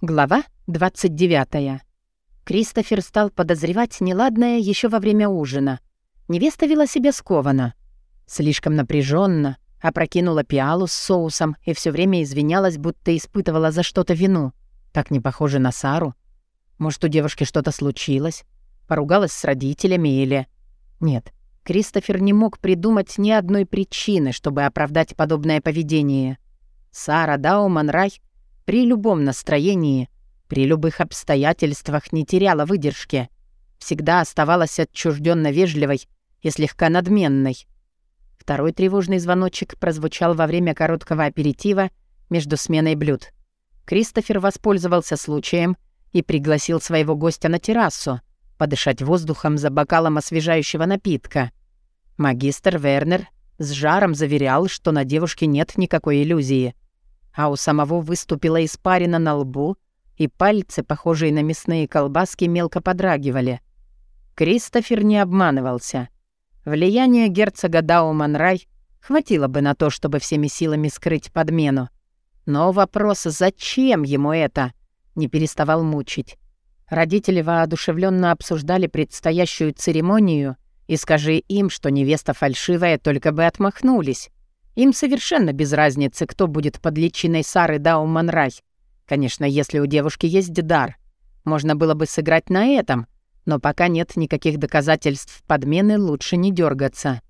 Глава 29. Кристофер стал подозревать неладное еще во время ужина. Невеста вела себя скованно. Слишком напряженно, опрокинула пиалу с соусом и все время извинялась, будто испытывала за что-то вину. Так не похоже на Сару. Может, у девушки что-то случилось? Поругалась с родителями или... Нет, Кристофер не мог придумать ни одной причины, чтобы оправдать подобное поведение. Сара Дауман-Рай при любом настроении, при любых обстоятельствах не теряла выдержки. Всегда оставалась отчужденно вежливой и слегка надменной. Второй тревожный звоночек прозвучал во время короткого аперитива между сменой блюд. Кристофер воспользовался случаем и пригласил своего гостя на террасу подышать воздухом за бокалом освежающего напитка. Магистр Вернер с жаром заверял, что на девушке нет никакой иллюзии — а у самого выступила испарина на лбу, и пальцы, похожие на мясные колбаски, мелко подрагивали. Кристофер не обманывался. Влияние герцога Дауман-Рай хватило бы на то, чтобы всеми силами скрыть подмену. Но вопрос «зачем ему это?» не переставал мучить. Родители воодушевленно обсуждали предстоящую церемонию, и скажи им, что невеста фальшивая, только бы отмахнулись. Им совершенно без разницы, кто будет под личиной Сары Дауманрай. Конечно, если у девушки есть дар. Можно было бы сыграть на этом, но пока нет никаких доказательств подмены, лучше не дергаться.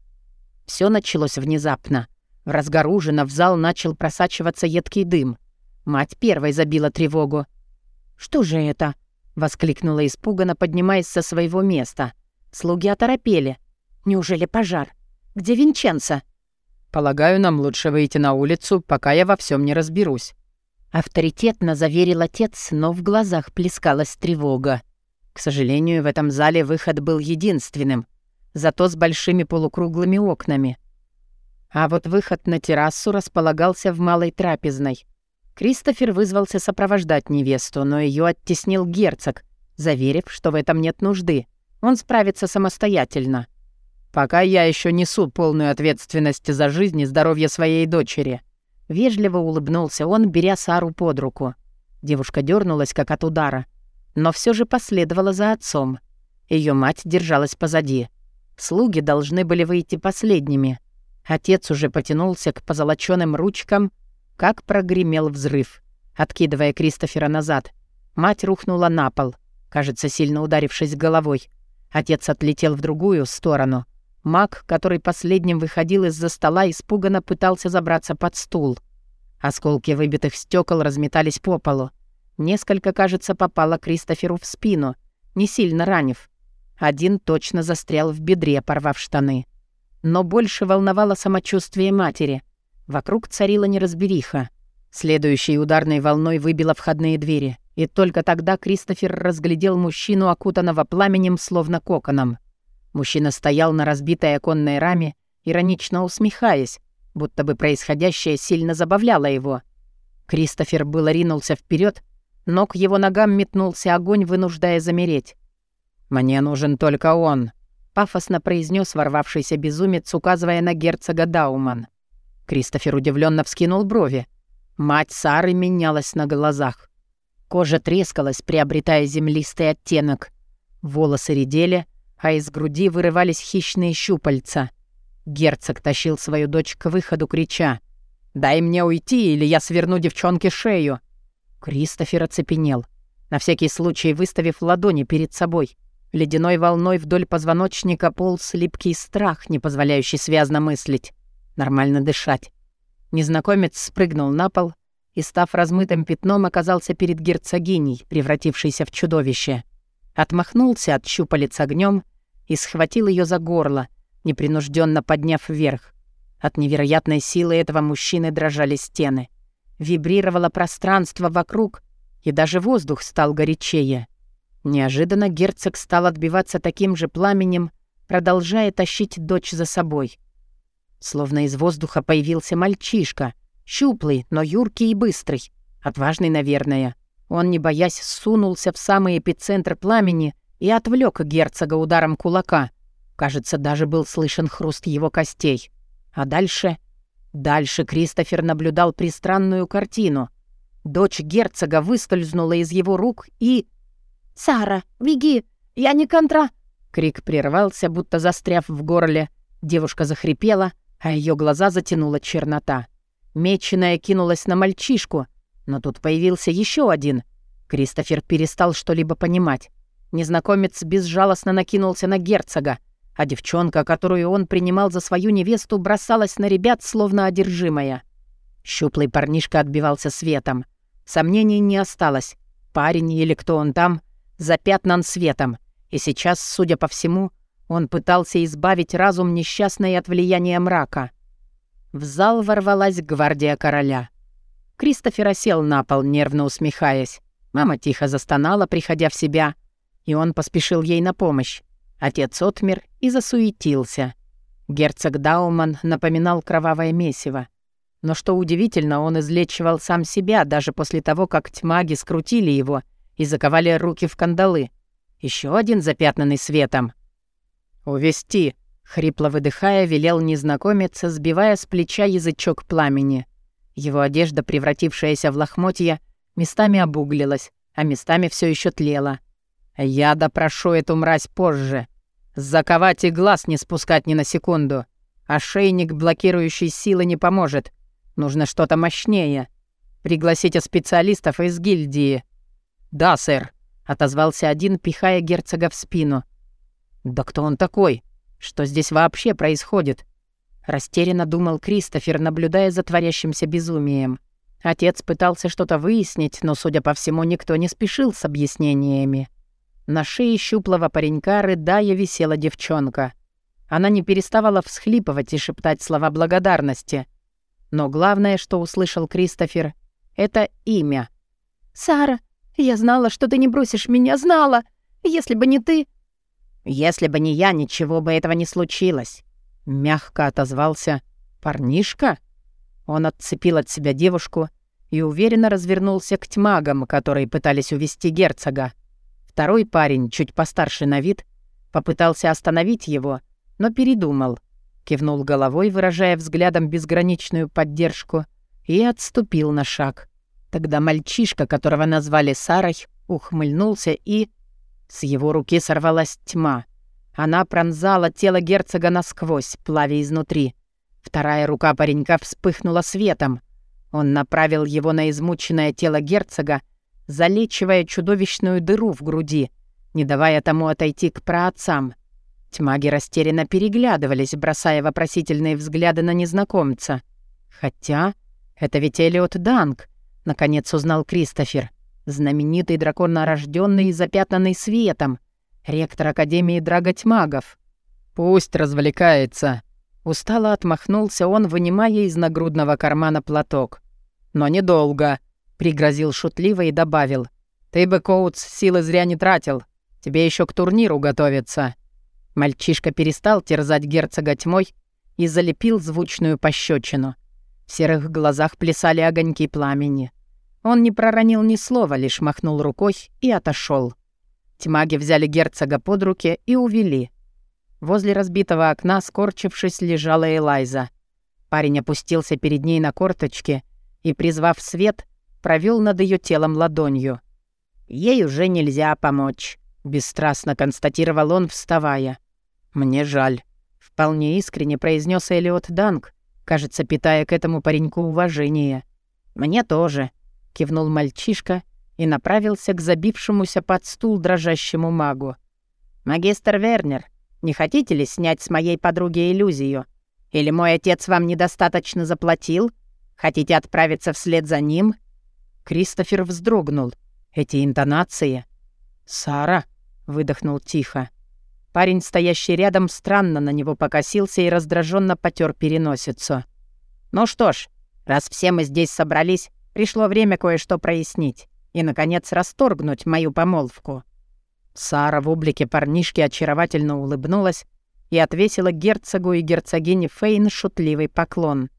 Все началось внезапно. В разгар в зал начал просачиваться едкий дым. Мать первой забила тревогу. «Что же это?» — воскликнула испуганно, поднимаясь со своего места. Слуги оторопели. «Неужели пожар? Где Винченцо?» Полагаю, нам лучше выйти на улицу, пока я во всем не разберусь». Авторитетно заверил отец, но в глазах плескалась тревога. К сожалению, в этом зале выход был единственным, зато с большими полукруглыми окнами. А вот выход на террасу располагался в малой трапезной. Кристофер вызвался сопровождать невесту, но ее оттеснил герцог, заверив, что в этом нет нужды. Он справится самостоятельно. Пока я еще несу полную ответственность за жизнь и здоровье своей дочери». Вежливо улыбнулся он, беря Сару под руку. Девушка дернулась, как от удара, но все же последовала за отцом. Ее мать держалась позади. Слуги должны были выйти последними. Отец уже потянулся к позолоченным ручкам, как прогремел взрыв, откидывая Кристофера назад. Мать рухнула на пол, кажется, сильно ударившись головой. Отец отлетел в другую сторону — Маг, который последним выходил из-за стола, испуганно пытался забраться под стул. Осколки выбитых стекол разметались по полу. Несколько, кажется, попало Кристоферу в спину, не сильно ранив. Один точно застрял в бедре, порвав штаны. Но больше волновало самочувствие матери. Вокруг царила неразбериха. Следующей ударной волной выбило входные двери. И только тогда Кристофер разглядел мужчину, окутанного пламенем, словно коконом. Мужчина стоял на разбитой оконной раме, иронично усмехаясь, будто бы происходящее сильно забавляло его. Кристофер было ринулся вперед, но к его ногам метнулся огонь, вынуждая замереть. «Мне нужен только он», — пафосно произнес ворвавшийся безумец, указывая на герцога Дауман. Кристофер удивленно вскинул брови. Мать Сары менялась на глазах. Кожа трескалась, приобретая землистый оттенок. Волосы редели, а из груди вырывались хищные щупальца. Герцог тащил свою дочь к выходу, крича «Дай мне уйти, или я сверну девчонке шею!» Кристофер оцепенел, на всякий случай выставив ладони перед собой. Ледяной волной вдоль позвоночника полз липкий страх, не позволяющий связно мыслить, нормально дышать. Незнакомец спрыгнул на пол и, став размытым пятном, оказался перед герцогиней, превратившейся в чудовище отмахнулся от щупалец огнем и схватил ее за горло, непринужденно подняв вверх. От невероятной силы этого мужчины дрожали стены. Вибрировало пространство вокруг, и даже воздух стал горячее. Неожиданно герцог стал отбиваться таким же пламенем, продолжая тащить дочь за собой. Словно из воздуха появился мальчишка, щуплый, но юркий и быстрый, отважный, наверное. Он, не боясь, сунулся в самый эпицентр пламени и отвлек герцога ударом кулака. Кажется, даже был слышен хруст его костей. А дальше... Дальше Кристофер наблюдал пристранную картину. Дочь герцога выскользнула из его рук и... «Сара, беги! Я не контра...» Крик прервался, будто застряв в горле. Девушка захрипела, а ее глаза затянула чернота. Меченая кинулась на мальчишку, но тут появился еще один. Кристофер перестал что-либо понимать. Незнакомец безжалостно накинулся на герцога, а девчонка, которую он принимал за свою невесту, бросалась на ребят, словно одержимая. Щуплый парнишка отбивался светом. Сомнений не осталось. Парень или кто он там, запятнан светом. И сейчас, судя по всему, он пытался избавить разум несчастной от влияния мрака. В зал ворвалась гвардия короля. Кристофер сел на пол, нервно усмехаясь. Мама тихо застонала, приходя в себя, и он поспешил ей на помощь. Отец отмер и засуетился. Герцог Дауман напоминал кровавое месиво. Но что удивительно, он излечивал сам себя даже после того, как тьмаги скрутили его и заковали руки в кандалы. Еще один запятнанный светом. «Увести!» — хрипло выдыхая, велел незнакомец, сбивая с плеча язычок пламени. Его одежда, превратившаяся в лохмотья, местами обуглилась, а местами все еще тлела. «Я допрошу эту мразь позже. Заковать и глаз не спускать ни на секунду. Ошейник, блокирующий силы, не поможет. Нужно что-то мощнее. Пригласите специалистов из гильдии». «Да, сэр», — отозвался один, пихая герцога в спину. «Да кто он такой? Что здесь вообще происходит?» Растерянно думал Кристофер, наблюдая за творящимся безумием. Отец пытался что-то выяснить, но, судя по всему, никто не спешил с объяснениями. На шее щуплого паренька рыдая висела девчонка. Она не переставала всхлипывать и шептать слова благодарности. Но главное, что услышал Кристофер, это имя. «Сара, я знала, что ты не бросишь меня, знала! Если бы не ты...» «Если бы не я, ничего бы этого не случилось», — мягко отозвался парнишка. Он отцепил от себя девушку и уверенно развернулся к тьмагам, которые пытались увести герцога. Второй парень, чуть постарше на вид, попытался остановить его, но передумал. Кивнул головой, выражая взглядом безграничную поддержку, и отступил на шаг. Тогда мальчишка, которого назвали Сарой, ухмыльнулся и... С его руки сорвалась тьма. Она пронзала тело герцога насквозь, плавя изнутри. Вторая рука паренька вспыхнула светом. Он направил его на измученное тело герцога, залечивая чудовищную дыру в груди, не давая тому отойти к праотцам. Тьмаги растерянно переглядывались, бросая вопросительные взгляды на незнакомца. Хотя это ведь Элиот Данг, наконец узнал Кристофер, знаменитый драконорожденный и запятнанный светом, ректор Академии Драготьмагов. «Пусть развлекается», — устало отмахнулся он, вынимая из нагрудного кармана платок. «Но недолго», Пригрозил шутливо и добавил. «Ты бы, Коутс, силы зря не тратил. Тебе еще к турниру готовиться». Мальчишка перестал терзать герцога тьмой и залепил звучную пощечину. В серых глазах плясали огоньки пламени. Он не проронил ни слова, лишь махнул рукой и отошел. Тьмаги взяли герцога под руки и увели. Возле разбитого окна, скорчившись, лежала Элайза. Парень опустился перед ней на корточки и, призвав свет, провел над ее телом ладонью. «Ей уже нельзя помочь», — бесстрастно констатировал он, вставая. «Мне жаль», — вполне искренне произнес Элиот Данг, кажется, питая к этому пареньку уважение. «Мне тоже», — кивнул мальчишка и направился к забившемуся под стул дрожащему магу. «Магистр Вернер, не хотите ли снять с моей подруги иллюзию? Или мой отец вам недостаточно заплатил? Хотите отправиться вслед за ним?» Кристофер вздрогнул. Эти интонации. «Сара!» — выдохнул тихо. Парень, стоящий рядом, странно на него покосился и раздраженно потер переносицу. «Ну что ж, раз все мы здесь собрались, пришло время кое-что прояснить и, наконец, расторгнуть мою помолвку». Сара в облике парнишки очаровательно улыбнулась и отвесила герцогу и герцогине Фейн шутливый поклон.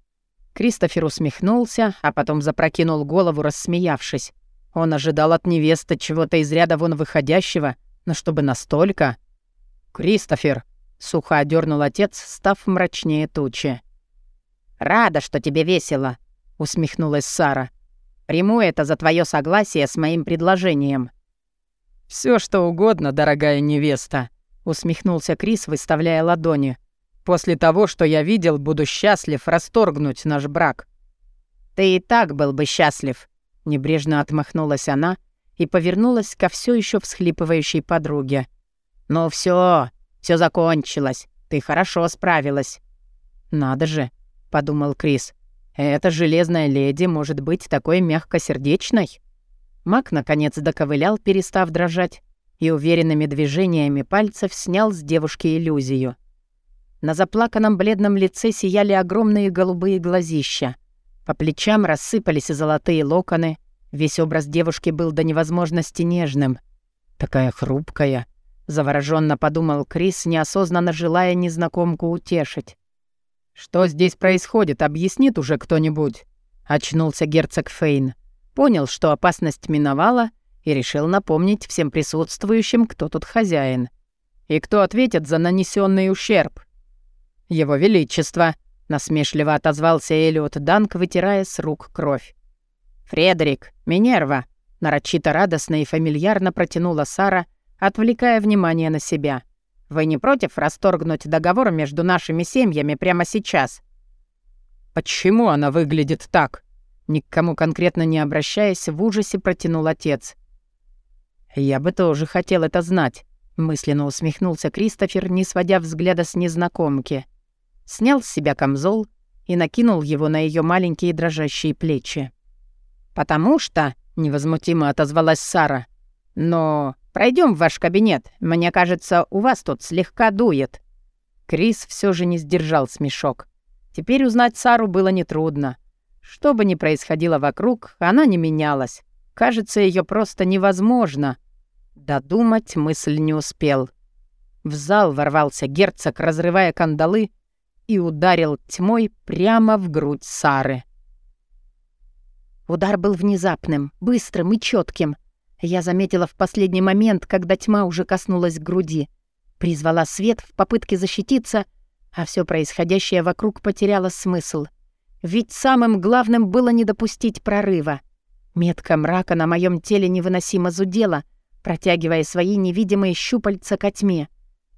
Кристофер усмехнулся, а потом запрокинул голову, рассмеявшись. Он ожидал от невесты чего-то из ряда вон выходящего, но чтобы настолько... «Кристофер!» — сухо одернул отец, став мрачнее тучи. «Рада, что тебе весело», — усмехнулась Сара. Приму это за твое согласие с моим предложением». Все что угодно, дорогая невеста», — усмехнулся Крис, выставляя ладони. «После того, что я видел, буду счастлив расторгнуть наш брак». «Ты и так был бы счастлив», — небрежно отмахнулась она и повернулась ко все еще всхлипывающей подруге. «Ну все, все закончилось. Ты хорошо справилась». «Надо же», — подумал Крис. «Эта железная леди может быть такой мягкосердечной?» Мак, наконец, доковылял, перестав дрожать, и уверенными движениями пальцев снял с девушки иллюзию. На заплаканном бледном лице сияли огромные голубые глазища. По плечам рассыпались золотые локоны. Весь образ девушки был до невозможности нежным. «Такая хрупкая», — завороженно подумал Крис, неосознанно желая незнакомку утешить. «Что здесь происходит, объяснит уже кто-нибудь?» — очнулся герцог Фейн. Понял, что опасность миновала, и решил напомнить всем присутствующим, кто тут хозяин. И кто ответит за нанесенный ущерб. «Его Величество», — насмешливо отозвался Элиот Данк, вытирая с рук кровь. «Фредерик, Минерва», — нарочито радостно и фамильярно протянула Сара, отвлекая внимание на себя. «Вы не против расторгнуть договор между нашими семьями прямо сейчас?» «Почему она выглядит так?» Ни к кому конкретно не обращаясь, в ужасе протянул отец. «Я бы тоже хотел это знать», — мысленно усмехнулся Кристофер, не сводя взгляда с незнакомки. Снял с себя камзол и накинул его на ее маленькие дрожащие плечи. «Потому что», — невозмутимо отозвалась Сара, «но пройдем в ваш кабинет. Мне кажется, у вас тут слегка дует». Крис все же не сдержал смешок. Теперь узнать Сару было нетрудно. Что бы ни происходило вокруг, она не менялась. Кажется, ее просто невозможно. Додумать мысль не успел. В зал ворвался герцог, разрывая кандалы, и ударил тьмой прямо в грудь Сары. Удар был внезапным, быстрым и четким. Я заметила в последний момент, когда тьма уже коснулась груди. Призвала свет в попытке защититься, а все происходящее вокруг потеряло смысл — ведь самым главным было не допустить прорыва. Метка мрака на моем теле невыносимо зудела, протягивая свои невидимые щупальца ко тьме.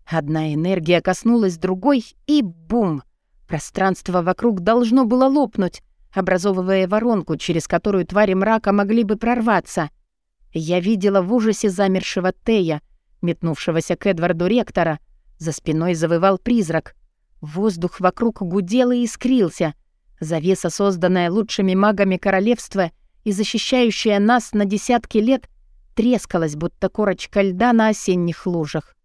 Одна энергия коснулась другой, и бум! Пространство вокруг должно было лопнуть, образовывая воронку, через которую твари мрака могли бы прорваться. Я видела в ужасе замершего Тея, метнувшегося к Эдварду Ректора. За спиной завывал призрак. Воздух вокруг гудел и искрился, Завеса, созданная лучшими магами королевства и защищающая нас на десятки лет, трескалась, будто корочка льда на осенних лужах.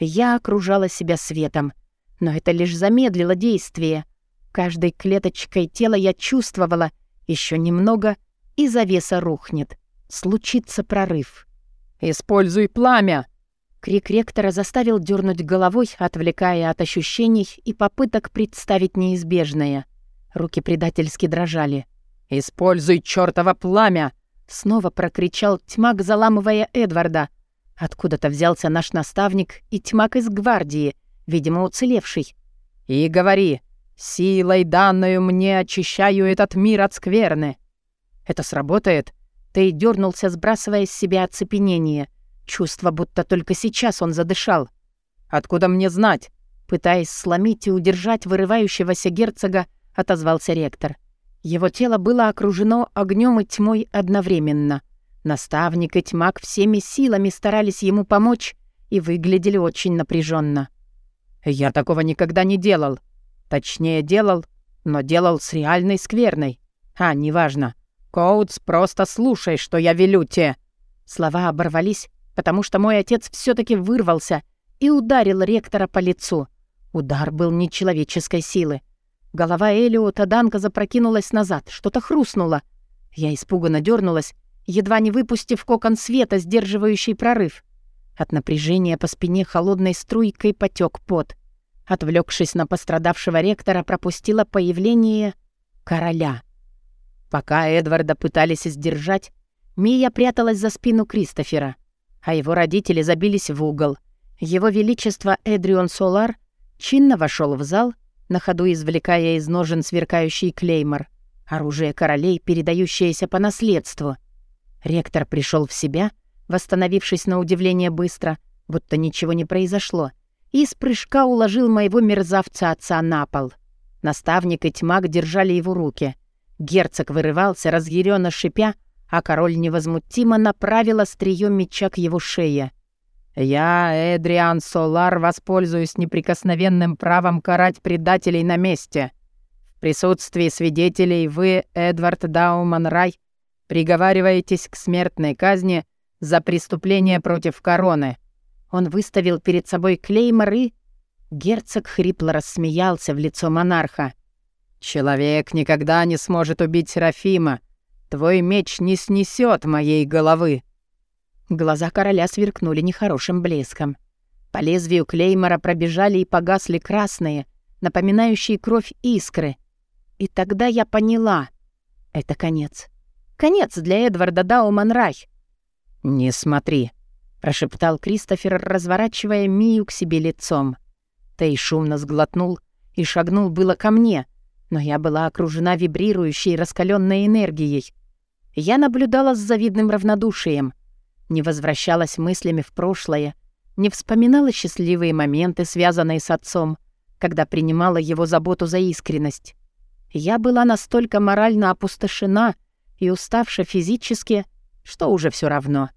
Я окружала себя светом, но это лишь замедлило действие. Каждой клеточкой тела я чувствовала, еще немного, и завеса рухнет. Случится прорыв. «Используй пламя!» Крик ректора заставил дернуть головой, отвлекая от ощущений и попыток представить неизбежное. Руки предательски дрожали. «Используй чёртово пламя!» Снова прокричал тьмак, заламывая Эдварда. Откуда-то взялся наш наставник и тьмак из гвардии, видимо, уцелевший. «И говори, силой данную мне очищаю этот мир от скверны». «Это сработает?» Тей дернулся, сбрасывая с себя оцепенение. Чувство, будто только сейчас он задышал. «Откуда мне знать?» Пытаясь сломить и удержать вырывающегося герцога, — отозвался ректор. Его тело было окружено огнем и тьмой одновременно. Наставник и тьмак всеми силами старались ему помочь и выглядели очень напряженно. «Я такого никогда не делал. Точнее, делал, но делал с реальной скверной. А, неважно. Коутс, просто слушай, что я велю те». Слова оборвались, потому что мой отец все таки вырвался и ударил ректора по лицу. Удар был нечеловеческой силы. Голова Элиота Данка запрокинулась назад, что-то хрустнуло. Я испуганно дернулась, едва не выпустив кокон света, сдерживающий прорыв. От напряжения по спине холодной струйкой потек пот. Отвлекшись на пострадавшего ректора, пропустила появление короля. Пока Эдварда пытались сдержать, Мия пряталась за спину Кристофера, а его родители забились в угол. Его Величество Эдрион Солар чинно вошел в зал на ходу извлекая из ножен сверкающий клеймор. Оружие королей, передающееся по наследству. Ректор пришел в себя, восстановившись на удивление быстро, будто ничего не произошло, и с прыжка уложил моего мерзавца отца на пол. Наставник и тьмак держали его руки. Герцог вырывался, разъяренно шипя, а король невозмутимо направил острие меча к его шее. «Я, Эдриан Солар, воспользуюсь неприкосновенным правом карать предателей на месте. В присутствии свидетелей вы, Эдвард Дауман Рай, приговариваетесь к смертной казни за преступление против короны». Он выставил перед собой клеймор и... Герцог хрипло рассмеялся в лицо монарха. «Человек никогда не сможет убить Серафима. Твой меч не снесет моей головы». Глаза короля сверкнули нехорошим блеском. По лезвию клеймора пробежали и погасли красные, напоминающие кровь искры. И тогда я поняла. Это конец. Конец для Эдварда Дауманрай. «Не смотри», — прошептал Кристофер, разворачивая Мию к себе лицом. Тей шумно сглотнул и шагнул было ко мне, но я была окружена вибрирующей раскаленной энергией. Я наблюдала с завидным равнодушием, не возвращалась мыслями в прошлое, не вспоминала счастливые моменты, связанные с отцом, когда принимала его заботу за искренность. Я была настолько морально опустошена и уставша физически, что уже все равно.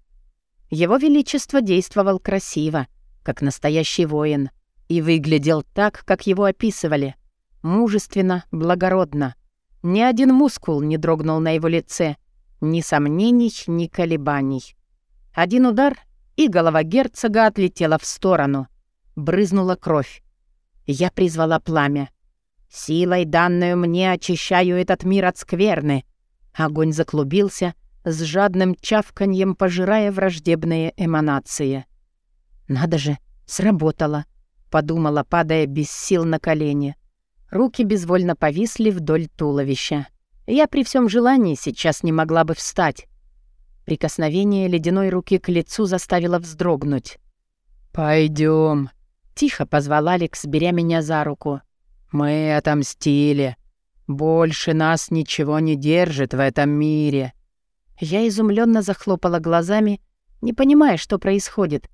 Его Величество действовал красиво, как настоящий воин — и выглядел так, как его описывали. Мужественно, благородно. Ни один мускул не дрогнул на его лице. Ни сомнений, ни колебаний. Один удар, и голова герцога отлетела в сторону. Брызнула кровь. Я призвала пламя. Силой, данную мне, очищаю этот мир от скверны. Огонь заклубился, с жадным чавканьем пожирая враждебные эманации. Надо же, сработало подумала, падая без сил на колени. Руки безвольно повисли вдоль туловища. Я при всем желании сейчас не могла бы встать. Прикосновение ледяной руки к лицу заставило вздрогнуть. Пойдем, тихо позвал Алекс, беря меня за руку. «Мы отомстили. Больше нас ничего не держит в этом мире». Я изумленно захлопала глазами, не понимая, что происходит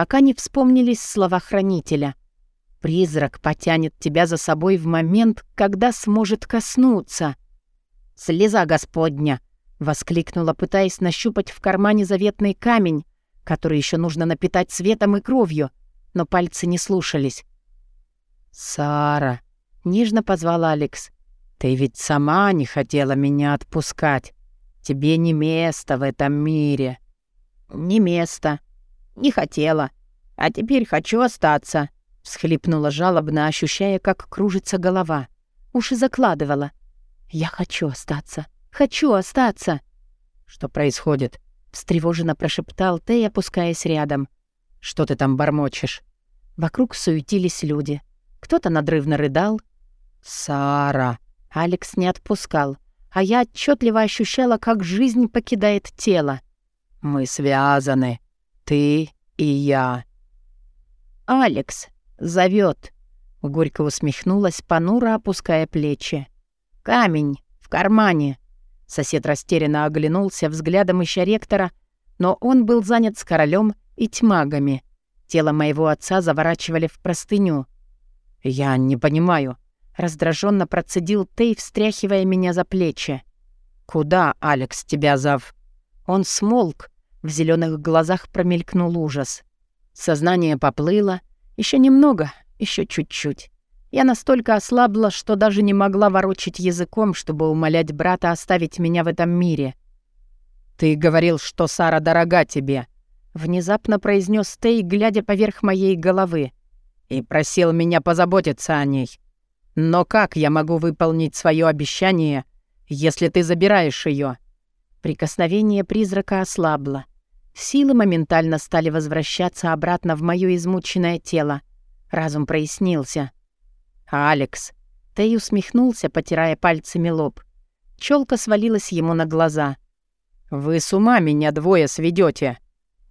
пока не вспомнились слова хранителя. «Призрак потянет тебя за собой в момент, когда сможет коснуться». «Слеза Господня!» — воскликнула, пытаясь нащупать в кармане заветный камень, который еще нужно напитать светом и кровью, но пальцы не слушались. «Сара!» — нежно позвал Алекс. «Ты ведь сама не хотела меня отпускать. Тебе не место в этом мире». «Не место», не хотела. А теперь хочу остаться», — всхлипнула жалобно, ощущая, как кружится голова. Уши закладывала. «Я хочу остаться. Хочу остаться». «Что происходит?» — встревоженно прошептал Тей, опускаясь рядом. «Что ты там бормочешь?» Вокруг суетились люди. Кто-то надрывно рыдал. «Сара!» Алекс не отпускал, а я отчетливо ощущала, как жизнь покидает тело. «Мы связаны», ты и я». «Алекс зовет», — горько усмехнулась, понуро опуская плечи. «Камень в кармане». Сосед растерянно оглянулся, взглядом ища ректора, но он был занят с королем и тьмагами. Тело моего отца заворачивали в простыню. «Я не понимаю», — раздраженно процедил Тей, встряхивая меня за плечи. «Куда, Алекс, тебя зов?» Он смолк, в зеленых глазах промелькнул ужас. Сознание поплыло. Еще немного, еще чуть-чуть. Я настолько ослабла, что даже не могла ворочить языком, чтобы умолять брата оставить меня в этом мире. «Ты говорил, что Сара дорога тебе», — внезапно произнес Тей, глядя поверх моей головы, и просил меня позаботиться о ней. «Но как я могу выполнить свое обещание, если ты забираешь ее? Прикосновение призрака ослабло. Силы моментально стали возвращаться обратно в моё измученное тело. Разум прояснился. «Алекс!» Тей усмехнулся, потирая пальцами лоб. Чёлка свалилась ему на глаза. «Вы с ума меня двое сведёте!»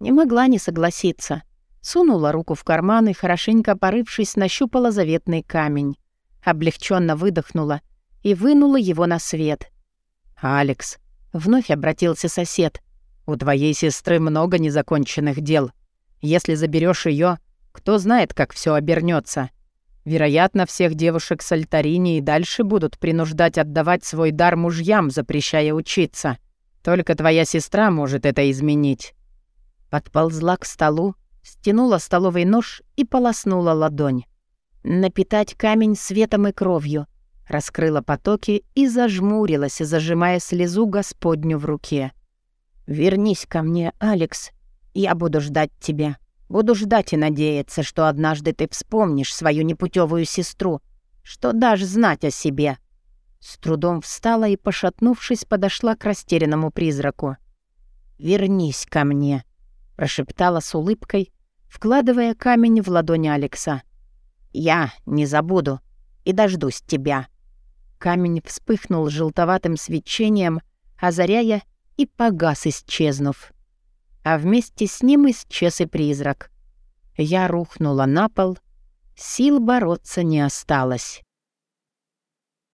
Не могла не согласиться. Сунула руку в карман и, хорошенько порывшись, нащупала заветный камень. Облегченно выдохнула и вынула его на свет. «Алекс», — вновь обратился сосед, — «у твоей сестры много незаконченных дел. Если заберешь ее, кто знает, как все обернется. Вероятно, всех девушек с Альтарини и дальше будут принуждать отдавать свой дар мужьям, запрещая учиться. Только твоя сестра может это изменить». Подползла к столу, стянула столовый нож и полоснула ладонь. Напитать камень светом и кровью. Раскрыла потоки и зажмурилась, зажимая слезу Господню в руке. «Вернись ко мне, Алекс. Я буду ждать тебя. Буду ждать и надеяться, что однажды ты вспомнишь свою непутевую сестру, что дашь знать о себе». С трудом встала и, пошатнувшись, подошла к растерянному призраку. «Вернись ко мне», — прошептала с улыбкой, вкладывая камень в ладонь Алекса. «Я не забуду и дождусь тебя». Камень вспыхнул желтоватым свечением, озаряя и погас, исчезнув а вместе с ним исчез и призрак. Я рухнула на пол, сил бороться не осталось.